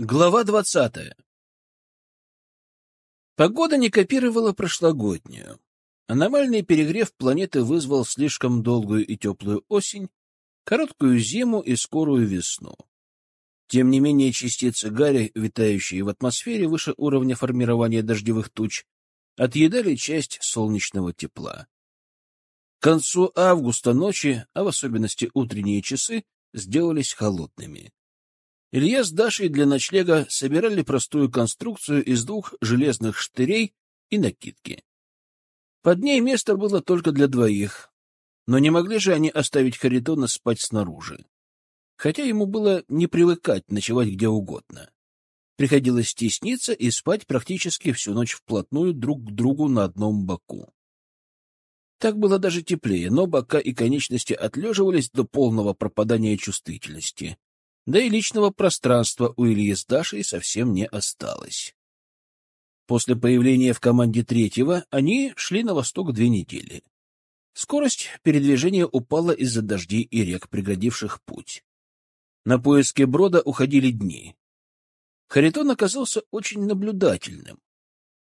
Глава двадцатая Погода не копировала прошлогоднюю. Аномальный перегрев планеты вызвал слишком долгую и теплую осень, короткую зиму и скорую весну. Тем не менее, частицы гари, витающие в атмосфере выше уровня формирования дождевых туч, отъедали часть солнечного тепла. К концу августа ночи, а в особенности утренние часы, сделались холодными. Илья с Дашей для ночлега собирали простую конструкцию из двух железных штырей и накидки. Под ней место было только для двоих, но не могли же они оставить Харитона спать снаружи. Хотя ему было не привыкать ночевать где угодно. Приходилось стесниться и спать практически всю ночь вплотную друг к другу на одном боку. Так было даже теплее, но бока и конечности отлеживались до полного пропадания чувствительности да и личного пространства у Ильи с Дашей совсем не осталось. После появления в команде третьего они шли на восток две недели. Скорость передвижения упала из-за дождей и рек, преградивших путь. На поиски брода уходили дни. Харитон оказался очень наблюдательным.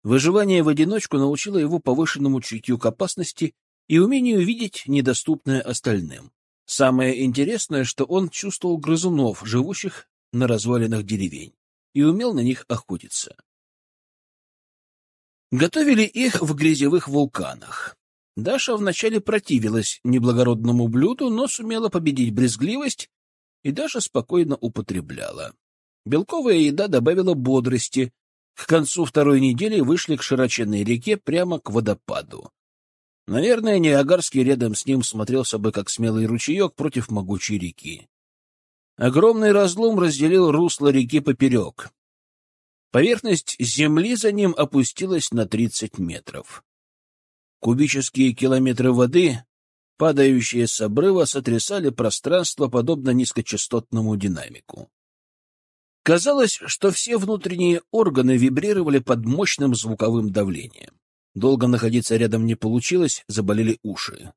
Выживание в одиночку научило его повышенному чутью к опасности и умению видеть недоступное остальным. Самое интересное, что он чувствовал грызунов, живущих на развалинах деревень, и умел на них охотиться. Готовили их в грязевых вулканах. Даша вначале противилась неблагородному блюду, но сумела победить брезгливость и даже спокойно употребляла. Белковая еда добавила бодрости. К концу второй недели вышли к широченной реке прямо к водопаду. Наверное, Ниагарский рядом с ним смотрелся бы как смелый ручеек против могучей реки. Огромный разлом разделил русло реки поперек. Поверхность земли за ним опустилась на 30 метров. Кубические километры воды, падающие с обрыва, сотрясали пространство, подобно низкочастотному динамику. Казалось, что все внутренние органы вибрировали под мощным звуковым давлением. Долго находиться рядом не получилось, заболели уши.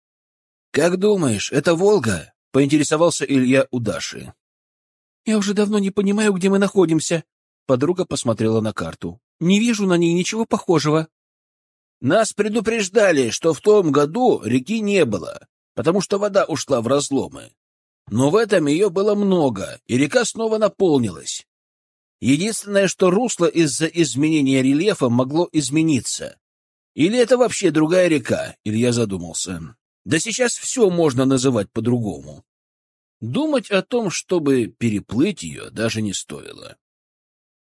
— Как думаешь, это Волга? — поинтересовался Илья у Даши. — Я уже давно не понимаю, где мы находимся. Подруга посмотрела на карту. — Не вижу на ней ничего похожего. — Нас предупреждали, что в том году реки не было, потому что вода ушла в разломы. Но в этом ее было много, и река снова наполнилась. Единственное, что русло из-за изменения рельефа могло измениться. Или это вообще другая река, Илья задумался. Да сейчас все можно называть по-другому. Думать о том, чтобы переплыть ее, даже не стоило.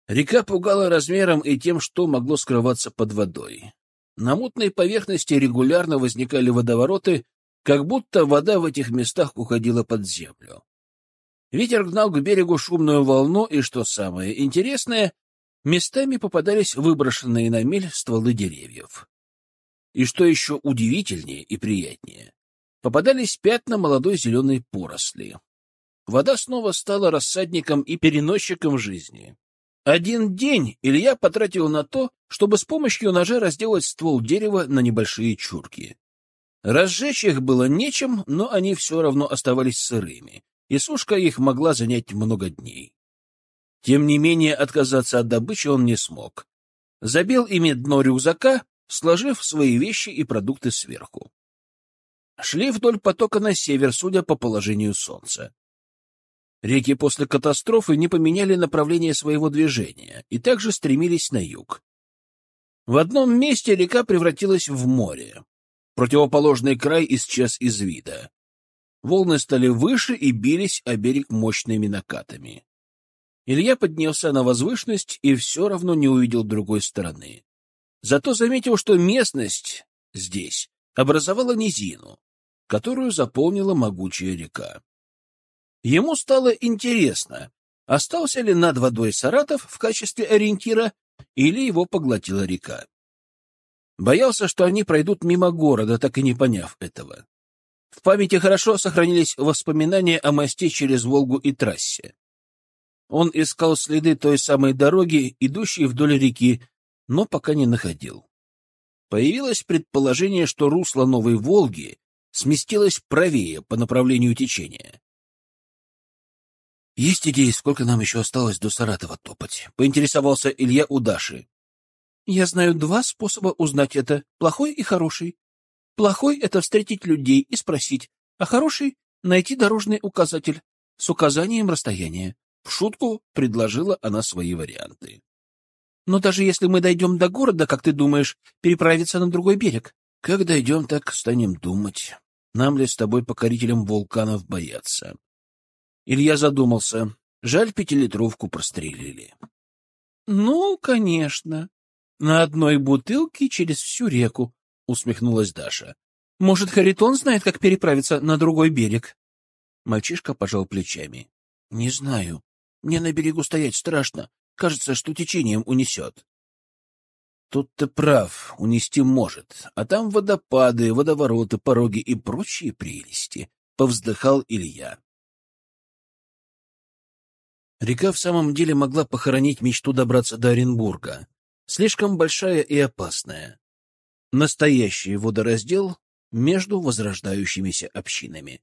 Река пугала размером и тем, что могло скрываться под водой. На мутной поверхности регулярно возникали водовороты, как будто вода в этих местах уходила под землю. Ветер гнал к берегу шумную волну, и, что самое интересное, местами попадались выброшенные на мель стволы деревьев. И что еще удивительнее и приятнее, попадались пятна молодой зеленой поросли. Вода снова стала рассадником и переносчиком жизни. Один день Илья потратил на то, чтобы с помощью ножа разделать ствол дерева на небольшие чурки. Разжечь их было нечем, но они все равно оставались сырыми, и сушка их могла занять много дней. Тем не менее, отказаться от добычи он не смог. Забил ими дно рюкзака, сложив свои вещи и продукты сверху. Шли вдоль потока на север, судя по положению солнца. Реки после катастрофы не поменяли направление своего движения и также стремились на юг. В одном месте река превратилась в море. Противоположный край исчез из вида. Волны стали выше и бились о берег мощными накатами. Илья поднялся на возвышенность и все равно не увидел другой стороны. Зато заметил, что местность здесь образовала низину, которую заполнила могучая река. Ему стало интересно, остался ли над водой Саратов в качестве ориентира или его поглотила река. Боялся, что они пройдут мимо города, так и не поняв этого. В памяти хорошо сохранились воспоминания о мосте через Волгу и трассе. Он искал следы той самой дороги, идущей вдоль реки, но пока не находил. Появилось предположение, что русло Новой Волги сместилось правее по направлению течения. Есть идеи, сколько нам еще осталось до Саратова топать? Поинтересовался Илья у Даши. Я знаю два способа узнать это — плохой и хороший. Плохой — это встретить людей и спросить, а хороший — найти дорожный указатель с указанием расстояния. В шутку предложила она свои варианты. Но даже если мы дойдем до города, как ты думаешь, переправиться на другой берег? Как дойдем, так станем думать. Нам ли с тобой покорителям вулканов бояться? Илья задумался. Жаль, пятилитровку прострелили. — Ну, конечно. На одной бутылке через всю реку, — усмехнулась Даша. — Может, Харитон знает, как переправиться на другой берег? Мальчишка пожал плечами. — Не знаю. Мне на берегу стоять страшно. Кажется, что течением унесет. Тут ты прав, унести может, а там водопады, водовороты, пороги и прочие прелести, — повздыхал Илья. Река в самом деле могла похоронить мечту добраться до Оренбурга. Слишком большая и опасная. Настоящий водораздел между возрождающимися общинами.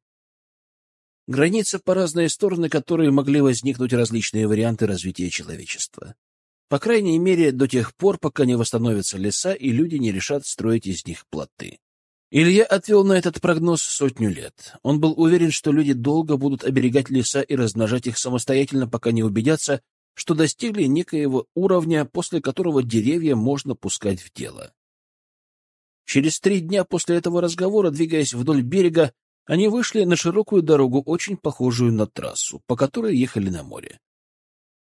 Граница по разные стороны, которые могли возникнуть различные варианты развития человечества. По крайней мере, до тех пор, пока не восстановятся леса и люди не решат строить из них плоты. Илья отвел на этот прогноз сотню лет. Он был уверен, что люди долго будут оберегать леса и размножать их самостоятельно, пока не убедятся, что достигли некоего уровня, после которого деревья можно пускать в дело. Через три дня после этого разговора, двигаясь вдоль берега, они вышли на широкую дорогу, очень похожую на трассу, по которой ехали на море.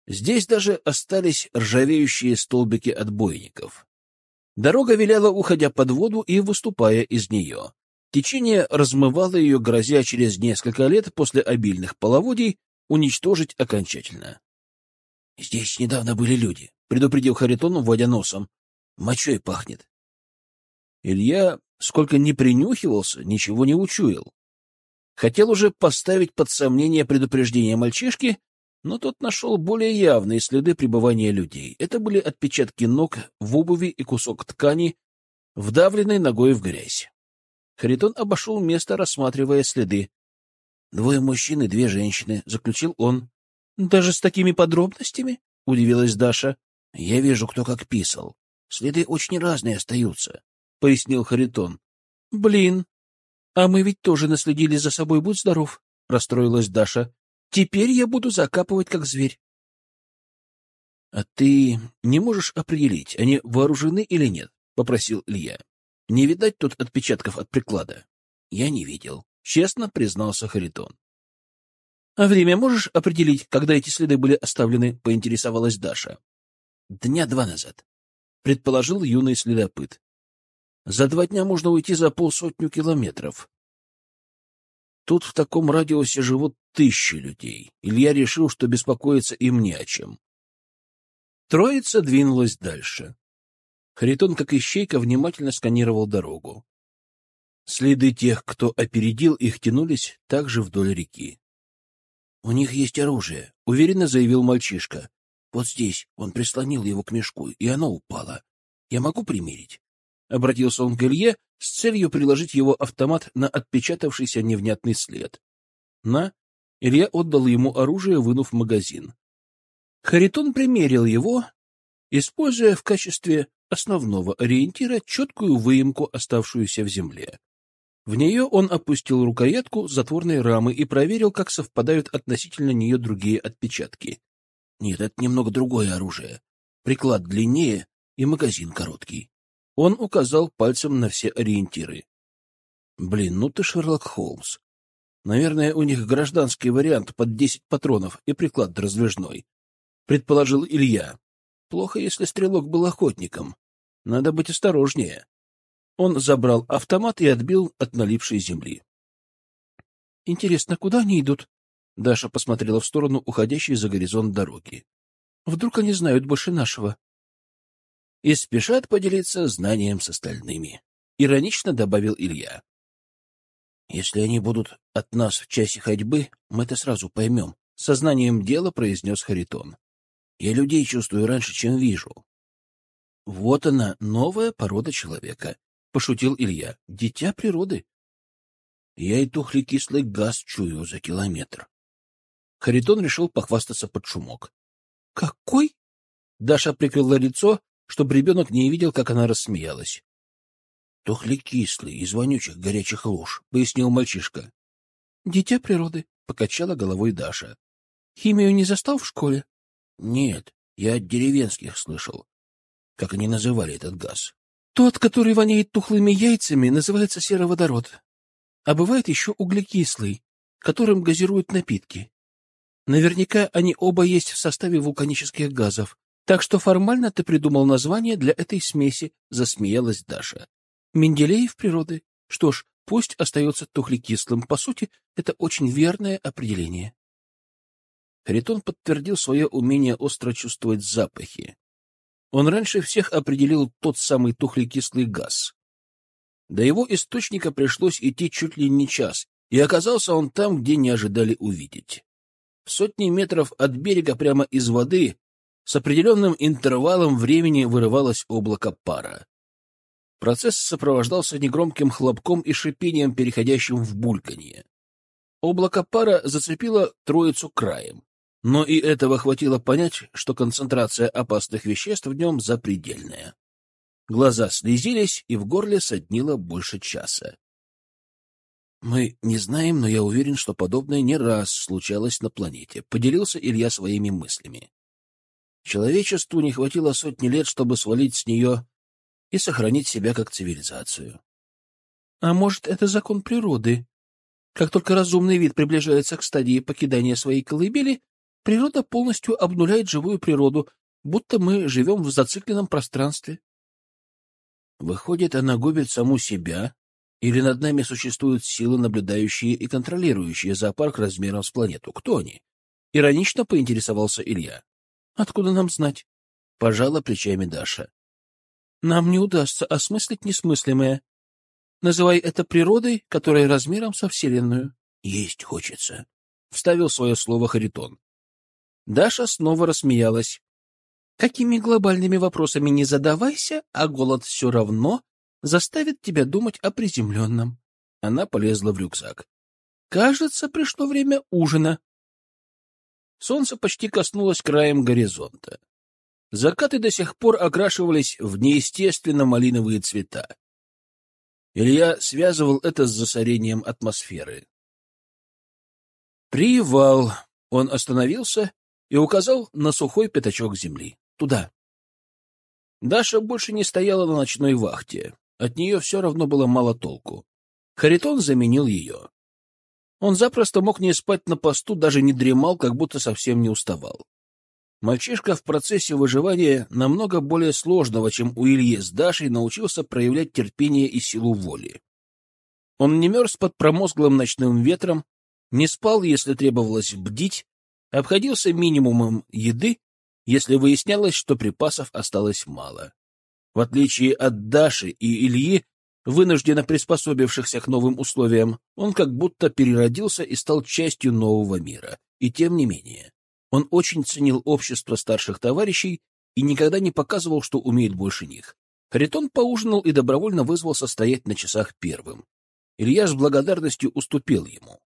Здесь даже остались ржавеющие столбики отбойников. Дорога виляла, уходя под воду и выступая из нее. Течение размывало ее, грозя через несколько лет после обильных половодий уничтожить окончательно. — Здесь недавно были люди, — предупредил Харитон, вводя носом. — Мочой пахнет. Илья, сколько ни принюхивался, ничего не учуял. Хотел уже поставить под сомнение предупреждение мальчишки, но тот нашел более явные следы пребывания людей. Это были отпечатки ног в обуви и кусок ткани, вдавленной ногой в грязь. Харитон обошел место, рассматривая следы. «Двое мужчин и две женщины», — заключил он. «Даже с такими подробностями?» — удивилась Даша. «Я вижу, кто как писал. Следы очень разные остаются», — пояснил Харитон. «Блин, а мы ведь тоже наследили за собой, будь здоров», — расстроилась Даша. Теперь я буду закапывать, как зверь. — А ты не можешь определить, они вооружены или нет? — попросил Илья. — Не видать тут отпечатков от приклада? — Я не видел, — честно признался Харитон. — А время можешь определить, когда эти следы были оставлены? — поинтересовалась Даша. — Дня два назад, — предположил юный следопыт. — За два дня можно уйти за полсотню километров. Тут в таком радиусе живут тысячи людей. Илья решил, что беспокоиться им не о чем. Троица двинулась дальше. Харитон, как ищейка, внимательно сканировал дорогу. Следы тех, кто опередил их, тянулись также вдоль реки. — У них есть оружие, — уверенно заявил мальчишка. — Вот здесь он прислонил его к мешку, и оно упало. Я могу примерить? Обратился он к Илье с целью приложить его автомат на отпечатавшийся невнятный след. На Илья отдал ему оружие, вынув магазин. Харитон примерил его, используя в качестве основного ориентира четкую выемку, оставшуюся в земле. В нее он опустил рукоятку затворной рамы и проверил, как совпадают относительно нее другие отпечатки. Нет, это немного другое оружие. Приклад длиннее и магазин короткий. Он указал пальцем на все ориентиры. Блин, ну ты Шерлок Холмс. Наверное, у них гражданский вариант под десять патронов и приклад раздвижной. Предположил Илья. Плохо, если стрелок был охотником. Надо быть осторожнее. Он забрал автомат и отбил от налипшей земли. — Интересно, куда они идут? Даша посмотрела в сторону уходящей за горизонт дороги. — Вдруг они знают больше нашего? — И спешат поделиться знанием с остальными, — иронично добавил Илья. Если они будут от нас в часе ходьбы, мы это сразу поймем. Сознанием дела произнес Харитон. Я людей чувствую раньше, чем вижу. Вот она, новая порода человека, пошутил Илья. Дитя природы. Я и тухлый кислый газ чую за километр. Харитон решил похвастаться под шумок. «Какой?» Даша прикрыла лицо, чтобы ребенок не видел, как она рассмеялась. «Тухлекислый, из вонючих горячих луж», — пояснил мальчишка. «Дитя природы», — покачала головой Даша. «Химию не застал в школе?» «Нет, я от деревенских слышал, как они называли этот газ». «Тот, который воняет тухлыми яйцами, называется сероводород. А бывает еще углекислый, которым газируют напитки. Наверняка они оба есть в составе вулканических газов, так что формально ты придумал название для этой смеси», — засмеялась Даша. Менделеев природы. Что ж, пусть остается тухлекислым. По сути, это очень верное определение. Харитон подтвердил свое умение остро чувствовать запахи. Он раньше всех определил тот самый тухлекислый газ. До его источника пришлось идти чуть ли не час, и оказался он там, где не ожидали увидеть. В сотни метров от берега прямо из воды с определенным интервалом времени вырывалось облако пара. Процесс сопровождался негромким хлопком и шипением, переходящим в бульканье. Облако пара зацепило троицу краем, но и этого хватило понять, что концентрация опасных веществ в нем запредельная. Глаза слезились, и в горле соднило больше часа. «Мы не знаем, но я уверен, что подобное не раз случалось на планете», — поделился Илья своими мыслями. Человечеству не хватило сотни лет, чтобы свалить с нее и сохранить себя как цивилизацию. А может, это закон природы? Как только разумный вид приближается к стадии покидания своей колыбели, природа полностью обнуляет живую природу, будто мы живем в зацикленном пространстве. Выходит, она губит саму себя, или над нами существуют силы, наблюдающие и контролирующие зоопарк размером с планету? Кто они? Иронично поинтересовался Илья. Откуда нам знать? Пожала плечами Даша. Нам не удастся осмыслить несмыслимое. Называй это природой, которая размером со Вселенную. — Есть хочется, — вставил свое слово Харитон. Даша снова рассмеялась. — Какими глобальными вопросами не задавайся, а голод все равно заставит тебя думать о приземленном. Она полезла в рюкзак. — Кажется, пришло время ужина. Солнце почти коснулось краем горизонта. Закаты до сих пор окрашивались в неестественно малиновые цвета. Илья связывал это с засорением атмосферы. Привал. Он остановился и указал на сухой пятачок земли. Туда. Даша больше не стояла на ночной вахте. От нее все равно было мало толку. Харитон заменил ее. Он запросто мог не спать на посту, даже не дремал, как будто совсем не уставал. Мальчишка в процессе выживания намного более сложного, чем у Ильи с Дашей, научился проявлять терпение и силу воли. Он не мерз под промозглым ночным ветром, не спал, если требовалось бдить, обходился минимумом еды, если выяснялось, что припасов осталось мало. В отличие от Даши и Ильи, вынужденно приспособившихся к новым условиям, он как будто переродился и стал частью нового мира. И тем не менее, он очень ценил общество старших товарищей и никогда не показывал, что умеет больше них. Харитон поужинал и добровольно вызвался стоять на часах первым. Илья с благодарностью уступил ему.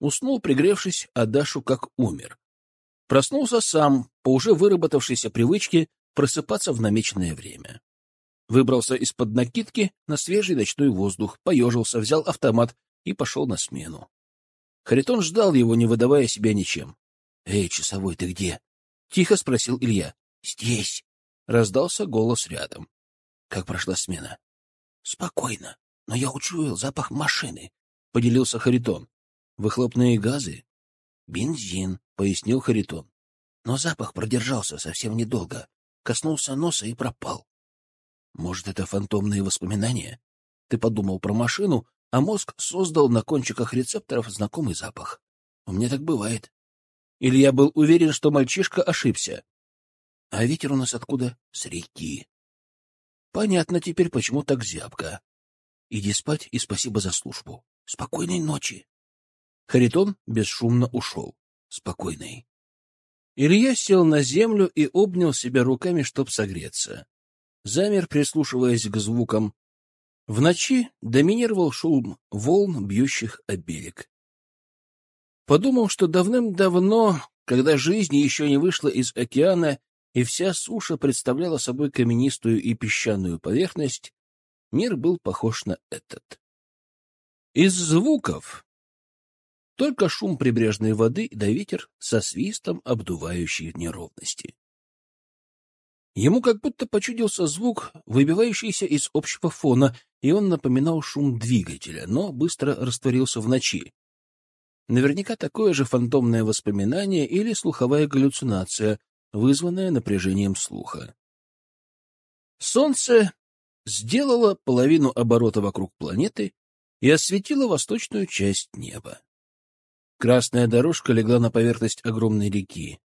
Уснул, пригревшись, а Дашу как умер. Проснулся сам, по уже выработавшейся привычке просыпаться в намеченное время. Выбрался из-под накидки на свежий ночной воздух, поежился, взял автомат и пошел на смену. Харитон ждал его, не выдавая себя ничем. — Эй, часовой, ты где? — тихо спросил Илья. — Здесь. — раздался голос рядом. — Как прошла смена? — Спокойно, но я учуял запах машины, — поделился Харитон. — Выхлопные газы? — Бензин, — пояснил Харитон. Но запах продержался совсем недолго, коснулся носа и пропал. Может, это фантомные воспоминания? Ты подумал про машину, а мозг создал на кончиках рецепторов знакомый запах. У меня так бывает. Илья был уверен, что мальчишка ошибся. А ветер у нас откуда? С реки. Понятно теперь, почему так зябко. Иди спать и спасибо за службу. Спокойной ночи. Харитон бесшумно ушел. Спокойной. Илья сел на землю и обнял себя руками, чтоб согреться. Замер, прислушиваясь к звукам. В ночи доминировал шум волн, бьющих о берег. подумал, что давным-давно, когда жизнь еще не вышла из океана и вся суша представляла собой каменистую и песчаную поверхность, мир был похож на этот. Из звуков только шум прибрежной воды да ветер со свистом, обдувающий неровности. Ему как будто почудился звук, выбивающийся из общего фона, и он напоминал шум двигателя, но быстро растворился в ночи. Наверняка такое же фантомное воспоминание или слуховая галлюцинация, вызванная напряжением слуха. Солнце сделало половину оборота вокруг планеты и осветило восточную часть неба. Красная дорожка легла на поверхность огромной реки.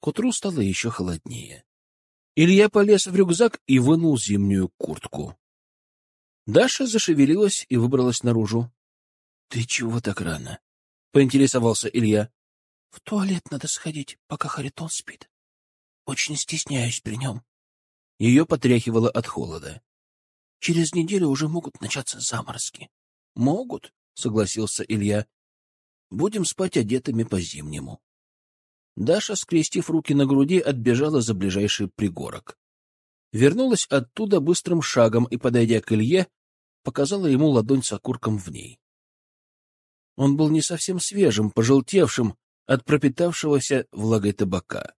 К утру стало еще холоднее. Илья полез в рюкзак и вынул зимнюю куртку. Даша зашевелилась и выбралась наружу. — Ты чего так рано? — поинтересовался Илья. — В туалет надо сходить, пока Харитон спит. Очень стесняюсь при нем. Ее потряхивало от холода. — Через неделю уже могут начаться заморозки. — Могут, — согласился Илья. — Будем спать одетыми по-зимнему. Даша, скрестив руки на груди, отбежала за ближайший пригорок. Вернулась оттуда быстрым шагом и, подойдя к Илье, показала ему ладонь с окурком в ней. Он был не совсем свежим, пожелтевшим от пропитавшегося влагой табака.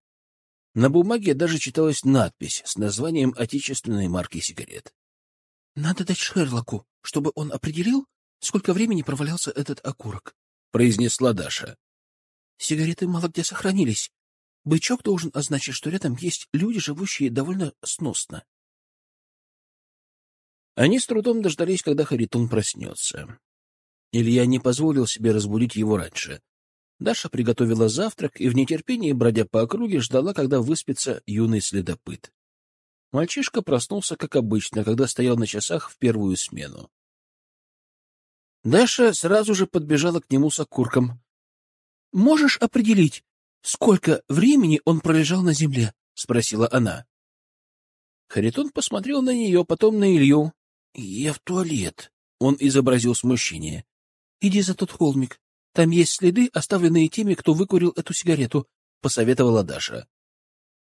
На бумаге даже читалась надпись с названием отечественной марки сигарет. — Надо дать Шерлоку, чтобы он определил, сколько времени провалялся этот окурок, — произнесла Даша. Сигареты мало где сохранились. Бычок должен означать, что рядом есть люди, живущие довольно сносно. Они с трудом дождались, когда Харитон проснется. Илья не позволил себе разбудить его раньше. Даша приготовила завтрак и в нетерпении, бродя по округе, ждала, когда выспится юный следопыт. Мальчишка проснулся, как обычно, когда стоял на часах в первую смену. Даша сразу же подбежала к нему с окурком. Можешь определить, сколько времени он пролежал на земле? — спросила она. Харитон посмотрел на нее, потом на Илью. — Я в туалет. Он изобразил смущение. — Иди за тот холмик. Там есть следы, оставленные теми, кто выкурил эту сигарету, — посоветовала Даша.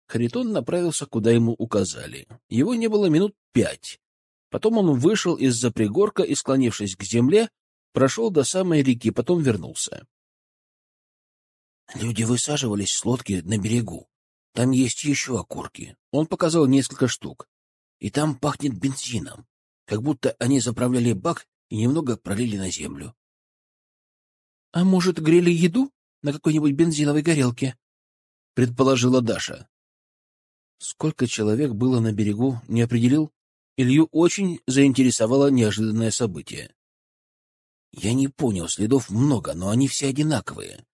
Харитон направился, куда ему указали. Его не было минут пять. Потом он вышел из-за пригорка и, склонившись к земле, прошел до самой реки, потом вернулся. Люди высаживались с лодки на берегу. Там есть еще окурки. Он показал несколько штук. И там пахнет бензином, как будто они заправляли бак и немного пролили на землю. — А может, грели еду на какой-нибудь бензиновой горелке? — предположила Даша. Сколько человек было на берегу, не определил. Илью очень заинтересовало неожиданное событие. Я не понял, следов много, но они все одинаковые.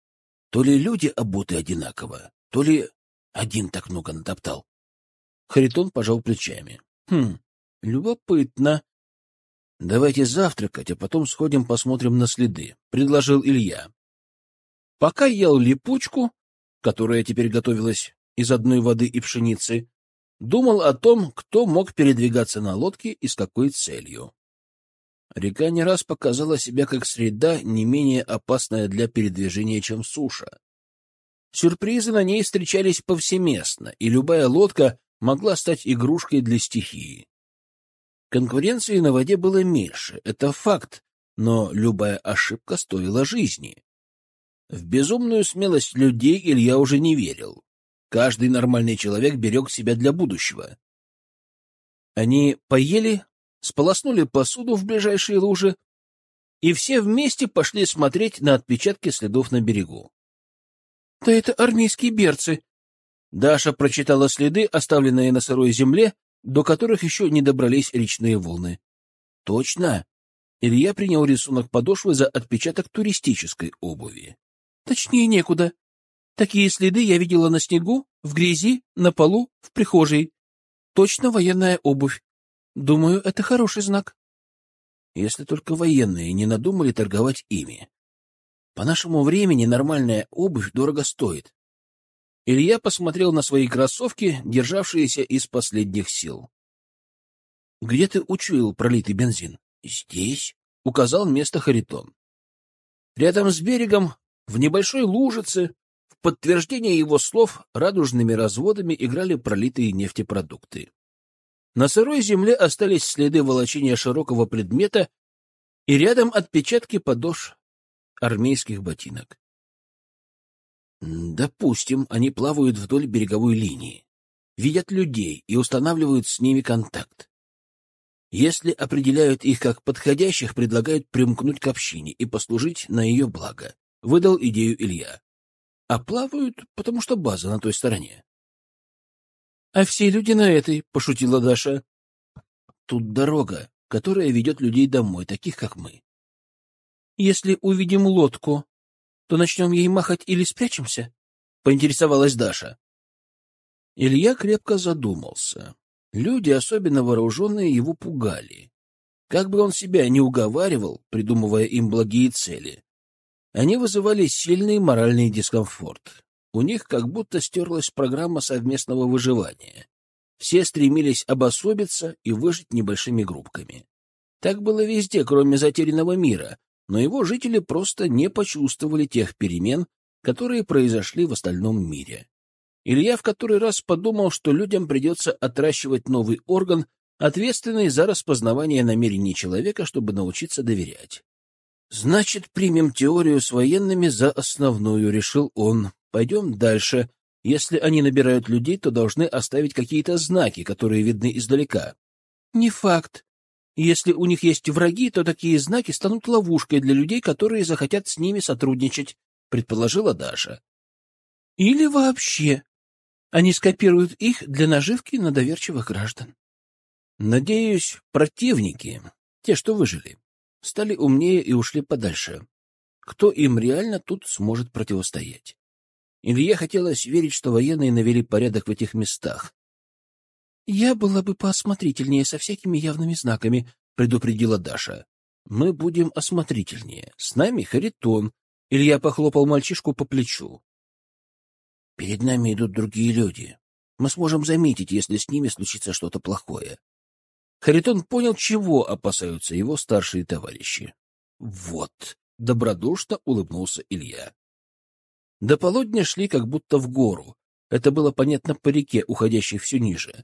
То ли люди обуты одинаково, то ли один так много натоптал. Харитон пожал плечами. — Хм, любопытно. — Давайте завтракать, а потом сходим посмотрим на следы, — предложил Илья. Пока ел липучку, которая теперь готовилась из одной воды и пшеницы, думал о том, кто мог передвигаться на лодке и с какой целью. Река не раз показала себя как среда, не менее опасная для передвижения, чем суша. Сюрпризы на ней встречались повсеместно, и любая лодка могла стать игрушкой для стихии. Конкуренции на воде было меньше, это факт, но любая ошибка стоила жизни. В безумную смелость людей Илья уже не верил. Каждый нормальный человек берег себя для будущего. Они поели, сполоснули посуду в ближайшие лужи, и все вместе пошли смотреть на отпечатки следов на берегу. — Да это армейские берцы! Даша прочитала следы, оставленные на сырой земле, до которых еще не добрались речные волны. — Точно! Илья принял рисунок подошвы за отпечаток туристической обуви. — Точнее некуда. Такие следы я видела на снегу, в грязи, на полу, в прихожей. Точно военная обувь. Думаю, это хороший знак. Если только военные не надумали торговать ими. По нашему времени нормальная обувь дорого стоит. Илья посмотрел на свои кроссовки, державшиеся из последних сил. — Где ты учуял пролитый бензин? — Здесь, — указал место Харитон. Рядом с берегом В небольшой лужице, в подтверждение его слов, радужными разводами играли пролитые нефтепродукты. На сырой земле остались следы волочения широкого предмета и рядом отпечатки подошв армейских ботинок. Допустим, они плавают вдоль береговой линии, видят людей и устанавливают с ними контакт. Если определяют их как подходящих, предлагают примкнуть к общине и послужить на ее благо. Выдал идею Илья. А плавают, потому что база на той стороне. — А все люди на этой, — пошутила Даша. — Тут дорога, которая ведет людей домой, таких, как мы. — Если увидим лодку, то начнем ей махать или спрячемся? — поинтересовалась Даша. Илья крепко задумался. Люди, особенно вооруженные, его пугали. Как бы он себя не уговаривал, придумывая им благие цели, они вызывали сильный моральный дискомфорт. У них как будто стерлась программа совместного выживания. Все стремились обособиться и выжить небольшими группками. Так было везде, кроме затерянного мира, но его жители просто не почувствовали тех перемен, которые произошли в остальном мире. Илья в который раз подумал, что людям придется отращивать новый орган, ответственный за распознавание намерений человека, чтобы научиться доверять. «Значит, примем теорию с военными за основную», — решил он. Пойдем дальше. Если они набирают людей, то должны оставить какие-то знаки, которые видны издалека. Не факт. Если у них есть враги, то такие знаки станут ловушкой для людей, которые захотят с ними сотрудничать, предположила Даша. Или вообще они скопируют их для наживки на доверчивых граждан. Надеюсь, противники, те, что выжили, стали умнее и ушли подальше. Кто им реально тут сможет противостоять? Илье хотелось верить, что военные навели порядок в этих местах. — Я была бы поосмотрительнее со всякими явными знаками, — предупредила Даша. — Мы будем осмотрительнее. С нами Харитон. Илья похлопал мальчишку по плечу. — Перед нами идут другие люди. Мы сможем заметить, если с ними случится что-то плохое. Харитон понял, чего опасаются его старшие товарищи. — Вот! — добродушно улыбнулся Илья. До полудня шли как будто в гору. Это было понятно по реке, уходящей все ниже.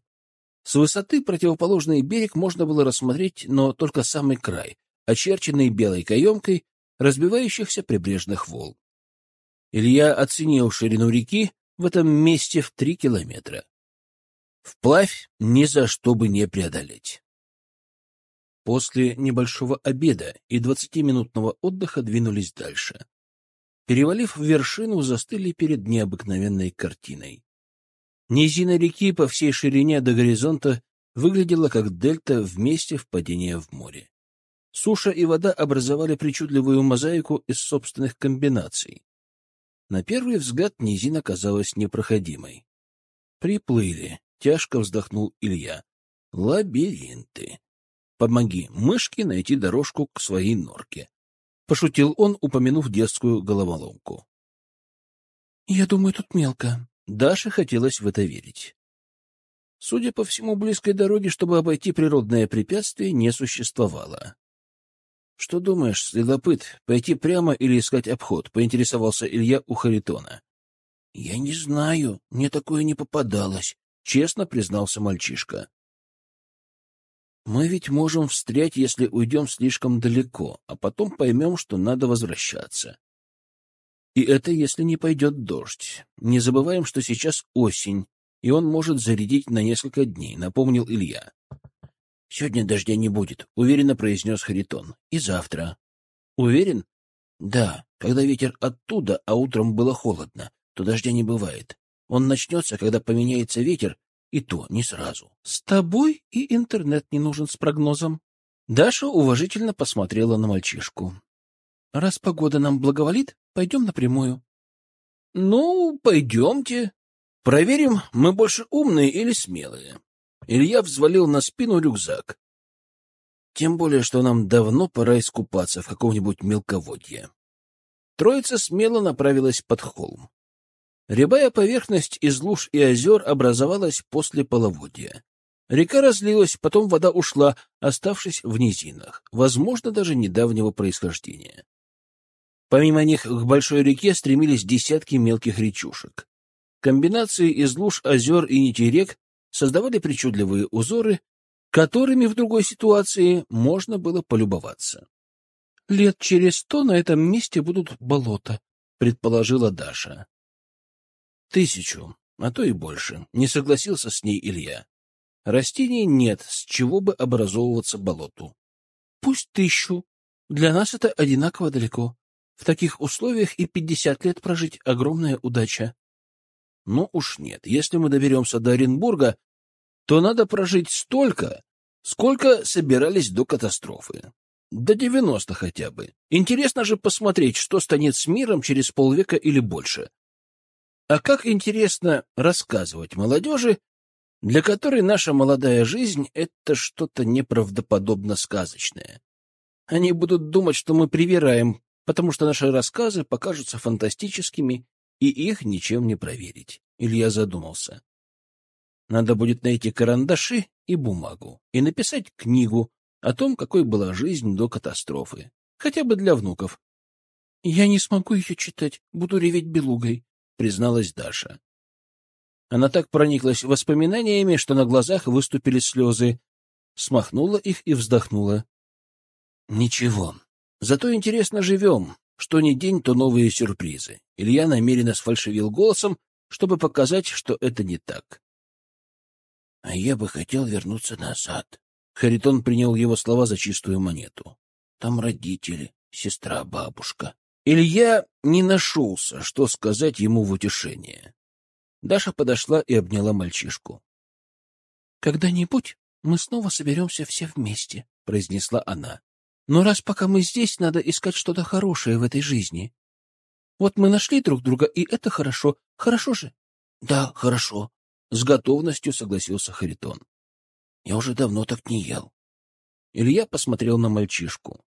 С высоты противоположный берег можно было рассмотреть, но только самый край, очерченный белой каемкой разбивающихся прибрежных волн. Илья оценил ширину реки в этом месте в три километра. Вплавь ни за что бы не преодолеть. После небольшого обеда и двадцатиминутного отдыха двинулись дальше перевалив в вершину, застыли перед необыкновенной картиной. Низина реки по всей ширине до горизонта выглядела как дельта в месте впадения в море. Суша и вода образовали причудливую мозаику из собственных комбинаций. На первый взгляд низина казалась непроходимой. Приплыли, тяжко вздохнул Илья. Лабиринты. Помоги мышке найти дорожку к своей норке. Пошутил он, упомянув детскую головоломку. «Я думаю, тут мелко». Даше хотелось в это верить. Судя по всему, близкой дороги, чтобы обойти природное препятствие, не существовало. — Что думаешь, следопыт, пойти прямо или искать обход? — поинтересовался Илья у Харитона. — Я не знаю, мне такое не попадалось, — честно признался мальчишка. Мы ведь можем встрять, если уйдем слишком далеко, а потом поймем, что надо возвращаться. И это если не пойдет дождь. Не забываем, что сейчас осень, и он может зарядить на несколько дней, напомнил Илья. — Сегодня дождя не будет, — уверенно произнес Харитон. — И завтра. — Уверен? — Да. Когда ветер оттуда, а утром было холодно, то дождя не бывает. Он начнется, когда поменяется ветер, и то не сразу. — С тобой и интернет не нужен с прогнозом. Даша уважительно посмотрела на мальчишку. — Раз погода нам благоволит, пойдем напрямую. — Ну, пойдемте. Проверим, мы больше умные или смелые. Илья взвалил на спину рюкзак. Тем более, что нам давно пора искупаться в каком-нибудь мелководье. Троица смело направилась под холм. Рябая поверхность из луж и озер образовалась после половодья. Река разлилась, потом вода ушла, оставшись в низинах, возможно, даже недавнего происхождения. Помимо них к большой реке стремились десятки мелких речушек. Комбинации из луж, озер и нитей рек создавали причудливые узоры, которыми в другой ситуации можно было полюбоваться. «Лет через сто на этом месте будут болота», — предположила Даша. «Тысячу, а то и больше», — не согласился с ней Илья. «Растений нет, с чего бы образовываться болоту». «Пусть тысячу. Для нас это одинаково далеко. В таких условиях и пятьдесят лет прожить — огромная удача». «Ну уж нет. Если мы доберемся до Оренбурга, то надо прожить столько, сколько собирались до катастрофы. До девяносто хотя бы. Интересно же посмотреть, что станет с миром через полвека или больше. А как интересно рассказывать молодежи, для которой наша молодая жизнь — это что-то неправдоподобно сказочное. Они будут думать, что мы привираем, потому что наши рассказы покажутся фантастическими, и их ничем не проверить. Илья задумался. Надо будет найти карандаши и бумагу и написать книгу о том, какой была жизнь до катастрофы, хотя бы для внуков. — Я не смогу ее читать, буду реветь белугой, — призналась Даша. Она так прониклась воспоминаниями, что на глазах выступили слезы, смахнула их и вздохнула. — Ничего, зато интересно живем, что ни день, то новые сюрпризы. Илья намеренно сфальшивил голосом, чтобы показать, что это не так. — А я бы хотел вернуться назад. Харитон принял его слова за чистую монету. Там родители, сестра, бабушка. Илья не нашелся, что сказать ему в утешение. Даша подошла и обняла мальчишку. — Когда-нибудь мы снова соберемся все вместе, — произнесла она. — Но раз пока мы здесь, надо искать что-то хорошее в этой жизни. Вот мы нашли друг друга, и это хорошо. Хорошо же? — Да, хорошо, с готовностью согласился Харитон. Я уже давно так не ел. Илья посмотрел на мальчишку.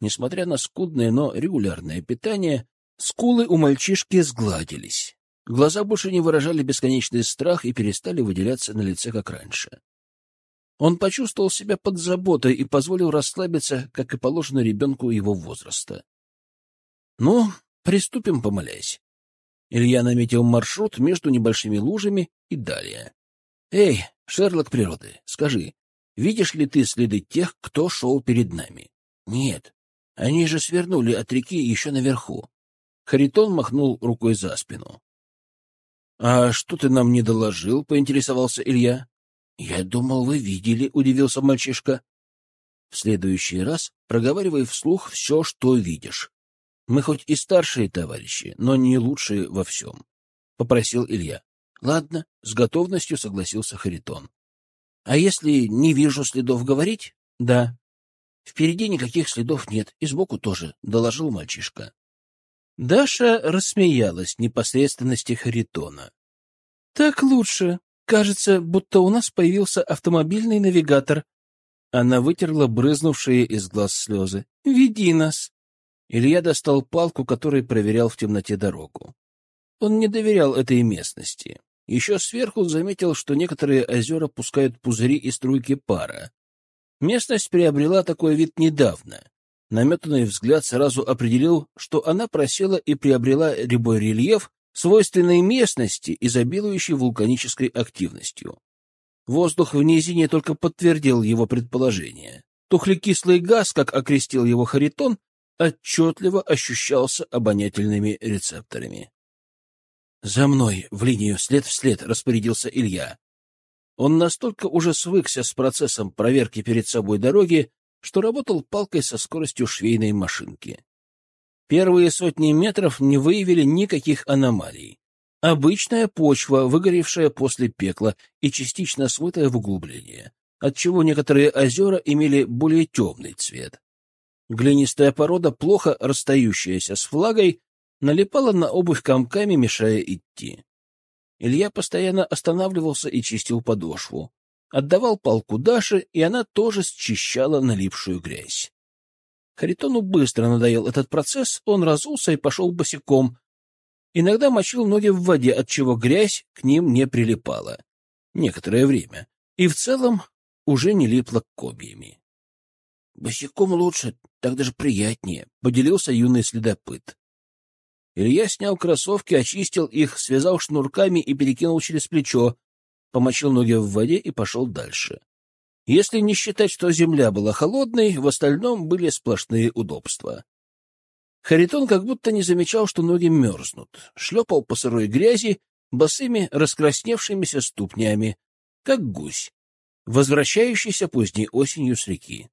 Несмотря на скудное, но регулярное питание, скулы у мальчишки сгладились. Глаза больше не выражали бесконечный страх и перестали выделяться на лице, как раньше. Он почувствовал себя под заботой и позволил расслабиться, как и положено ребенку его возраста. — Ну, приступим, помолясь. Илья наметил маршрут между небольшими лужами и далее. — Эй, Шерлок природы, скажи, видишь ли ты следы тех, кто шел перед нами? — Нет. Они же свернули от реки еще наверху. Харитон махнул рукой за спину. — А что ты нам не доложил? — поинтересовался Илья. — Я думал, вы видели, — удивился мальчишка. — В следующий раз проговаривай вслух все, что видишь. Мы хоть и старшие товарищи, но не лучшие во всем, — попросил Илья. — Ладно, — с готовностью согласился Харитон. — А если не вижу следов говорить? — Да. — Впереди никаких следов нет, и сбоку тоже, — доложил мальчишка. Даша рассмеялась непосредственности Харитона. — Так лучше. Кажется, будто у нас появился автомобильный навигатор. Она вытерла брызнувшие из глаз слезы. — Веди нас. Илья достал палку, которой проверял в темноте дорогу. Он не доверял этой местности. Еще сверху заметил, что некоторые озера пускают пузыри и струйки пара. Местность приобрела такой вид недавно. Наметанный взгляд сразу определил, что она просела и приобрела рябой рельеф, свойственной местности, изобилующей вулканической активностью. Воздух в низине только подтвердил его предположение. Тухлекислый газ, как окрестил его Харитон, отчетливо ощущался обонятельными рецепторами. «За мной, в линию, след в след», — распорядился Илья. Он настолько уже свыкся с процессом проверки перед собой дороги, что работал палкой со скоростью швейной машинки. Первые сотни метров не выявили никаких аномалий. Обычная почва, выгоревшая после пекла и частично смытая в углубление, отчего некоторые озера имели более темный цвет. Глинистая порода, плохо расстающаяся с флагой, налипала на обувь комками, мешая идти. Илья постоянно останавливался и чистил подошву. Отдавал палку Даше, и она тоже счищала налипшую грязь. Харитону быстро надоел этот процесс, он разулся и пошел босиком. Иногда мочил ноги в воде, отчего грязь к ним не прилипала. Некоторое время. И в целом уже не липла кобьями. — Босиком лучше, так даже приятнее, — поделился юный следопыт. Илья снял кроссовки, очистил их, связал шнурками и перекинул через плечо, помочил ноги в воде и пошел дальше. Если не считать, что земля была холодной, в остальном были сплошные удобства. Харитон как будто не замечал, что ноги мерзнут, шлепал по сырой грязи босыми раскрасневшимися ступнями, как гусь, возвращающийся поздней осенью с реки.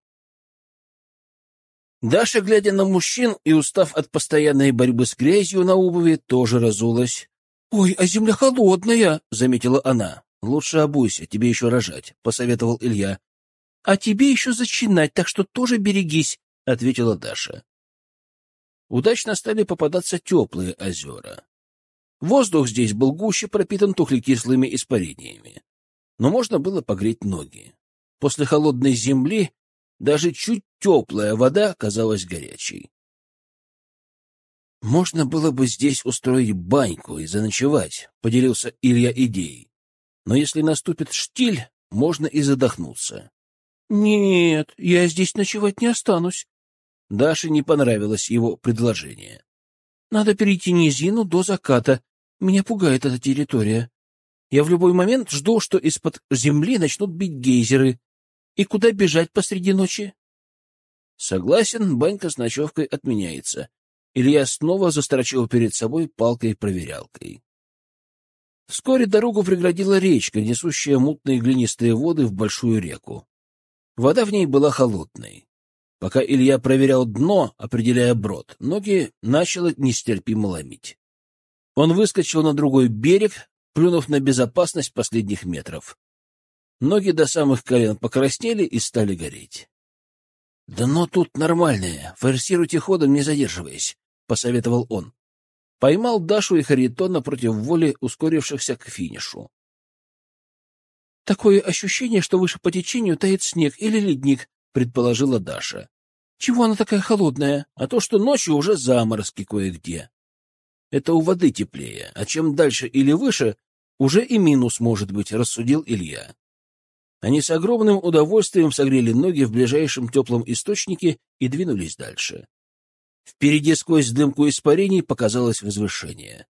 Даша, глядя на мужчин и устав от постоянной борьбы с грязью на обуви, тоже разулась. — Ой, а земля холодная, — заметила она. — Лучше обуйся, тебе еще рожать, — посоветовал Илья. — А тебе еще зачинать, так что тоже берегись, — ответила Даша. Удачно стали попадаться теплые озера. Воздух здесь был гуще пропитан тухлекислыми испарениями, но можно было погреть ноги. После холодной земли даже чуть теплая вода казалась горячей. «Можно было бы здесь устроить баньку и заночевать», — поделился Илья идеей. «Но если наступит штиль, можно и задохнуться». «Нет, я здесь ночевать не останусь». Даше не понравилось его предложение. «Надо перейти низину до заката. Меня пугает эта территория. Я в любой момент жду, что из-под земли начнут бить гейзеры, и куда бежать посреди ночи? Согласен, банька с ночевкой отменяется. Илья снова застрочил перед собой палкой-проверялкой. Вскоре дорогу преградила речка, несущая мутные глинистые воды в большую реку. Вода в ней была холодной. Пока Илья проверял дно, определяя брод, ноги начало нестерпимо ломить. Он выскочил на другой берег, плюнув на безопасность последних метров. Ноги до самых колен покраснели и стали гореть. — Да но тут нормальное, форсируйте ходом, не задерживаясь, — посоветовал он. Поймал Дашу и Харитона против воли ускорившихся к финишу. — Такое ощущение, что выше по течению тает снег или ледник, — предположила Даша. — Чего она такая холодная? А то, что ночью уже заморозки кое-где. Это у воды теплее, а чем дальше или выше, уже и минус может быть, — рассудил Илья. Они с огромным удовольствием согрели ноги в ближайшем теплом источнике и двинулись дальше. Впереди сквозь дымку испарений показалось возвышение.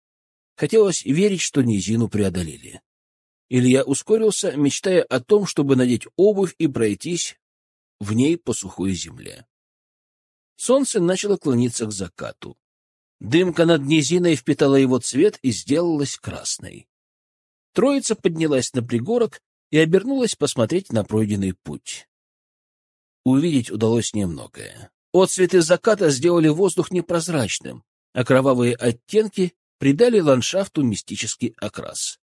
Хотелось верить, что низину преодолели. Илья ускорился, мечтая о том, чтобы надеть обувь и пройтись в ней по сухой земле. Солнце начало клониться к закату. Дымка над низиной впитала его цвет и сделалась красной. Троица поднялась на пригорок и обернулась посмотреть на пройденный путь. Увидеть удалось немногое. Отцветы заката сделали воздух непрозрачным, а кровавые оттенки придали ландшафту мистический окрас.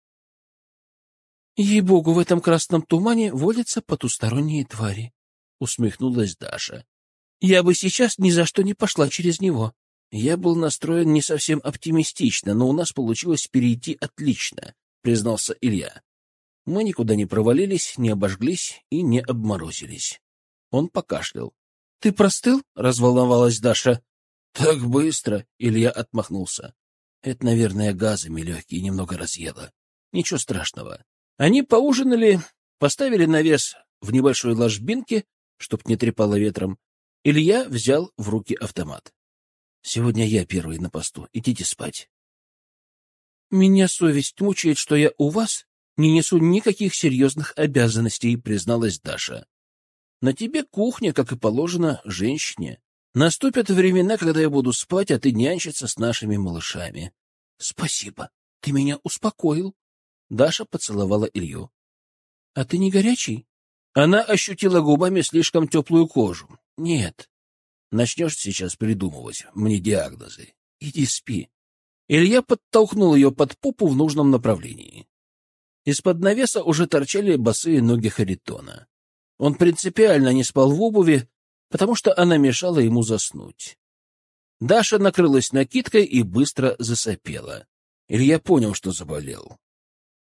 «Ей-богу, в этом красном тумане водятся потусторонние твари», — усмехнулась Даша. «Я бы сейчас ни за что не пошла через него. Я был настроен не совсем оптимистично, но у нас получилось перейти отлично», — признался Илья. Мы никуда не провалились, не обожглись и не обморозились. Он покашлял. — Ты простыл? — разволновалась Даша. — Так быстро! — Илья отмахнулся. — Это, наверное, газами легкие немного разъело. Ничего страшного. Они поужинали, поставили навес в небольшой ложбинке, чтоб не трепало ветром. Илья взял в руки автомат. — Сегодня я первый на посту. Идите спать. — Меня совесть мучает, что я у вас не несу никаких серьезных обязанностей, призналась Даша. На тебе кухня, как и положено, женщине. Наступят времена, когда я буду спать, а ты нянчиться с нашими малышами. Спасибо, ты меня успокоил. Даша поцеловала Илью. А ты не горячий? Она ощутила губами слишком теплую кожу. Нет. Начнешь сейчас придумывать мне диагнозы. Иди спи. Илья подтолкнул ее под попу в нужном направлении. Из-под навеса уже торчали босые ноги Харитона. Он принципиально не спал в обуви, потому что она мешала ему заснуть. Даша накрылась накидкой и быстро засопела. Илья понял, что заболел.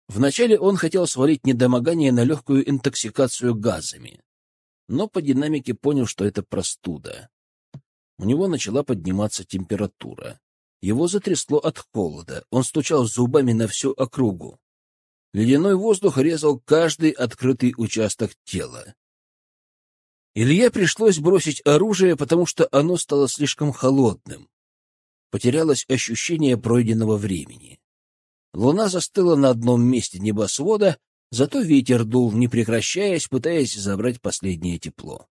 Вначале он хотел свалить недомогание на легкую интоксикацию газами, но по динамике понял, что это простуда. У него начала подниматься температура. Его затрясло от холода, он стучал зубами на всю округу. Ледяной воздух резал каждый открытый участок тела. Илье пришлось бросить оружие, потому что оно стало слишком холодным. Потерялось ощущение пройденного времени. Луна застыла на одном месте небосвода, зато ветер дул, не прекращаясь, пытаясь забрать последнее тепло.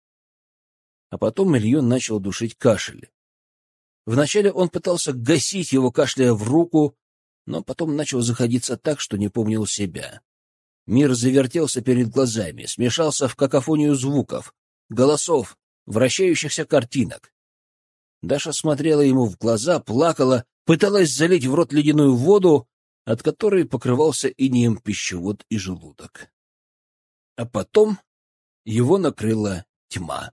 А потом Ильон начал душить кашель. Вначале он пытался гасить его, кашляя в руку, но потом начал заходиться так, что не помнил себя. Мир завертелся перед глазами, смешался в какофонию звуков, голосов, вращающихся картинок. Даша смотрела ему в глаза, плакала, пыталась залить в рот ледяную воду, от которой покрывался инеем пищевод и желудок. А потом его накрыла тьма.